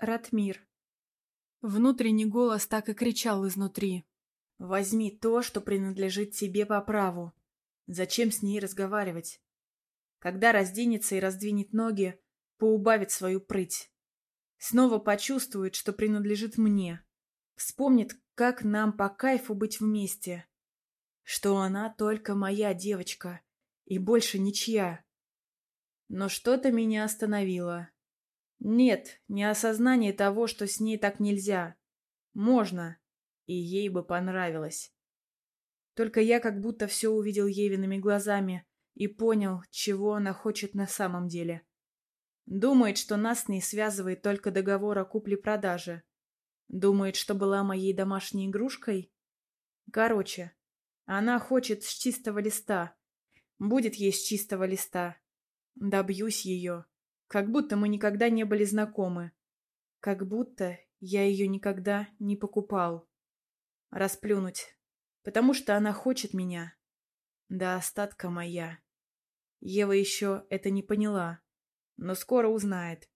Ратмир. Внутренний голос так и кричал изнутри. «Возьми то, что принадлежит тебе по праву. Зачем с ней разговаривать? Когда разденется и раздвинет ноги, поубавит свою прыть. Снова почувствует, что принадлежит мне. Вспомнит, как нам по кайфу быть вместе. Что она только моя девочка и больше ничья. Но что-то меня остановило. Нет, не осознание того, что с ней так нельзя. Можно. И ей бы понравилось. Только я как будто все увидел Евиными глазами и понял, чего она хочет на самом деле. Думает, что нас с ней связывает только договор о купле-продаже. Думает, что была моей домашней игрушкой. Короче, она хочет с чистого листа. Будет ей с чистого листа. Добьюсь ее. Как будто мы никогда не были знакомы. Как будто я ее никогда не покупал. Расплюнуть. Потому что она хочет меня. До остатка моя. Ева еще это не поняла. Но скоро узнает.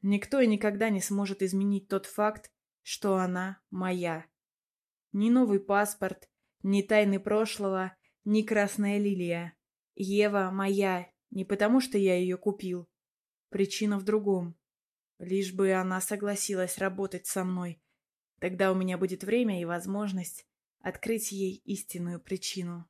Никто и никогда не сможет изменить тот факт, что она моя. Ни новый паспорт, ни тайны прошлого, ни красная лилия. Ева моя не потому, что я ее купил, Причина в другом. Лишь бы она согласилась работать со мной. Тогда у меня будет время и возможность открыть ей истинную причину.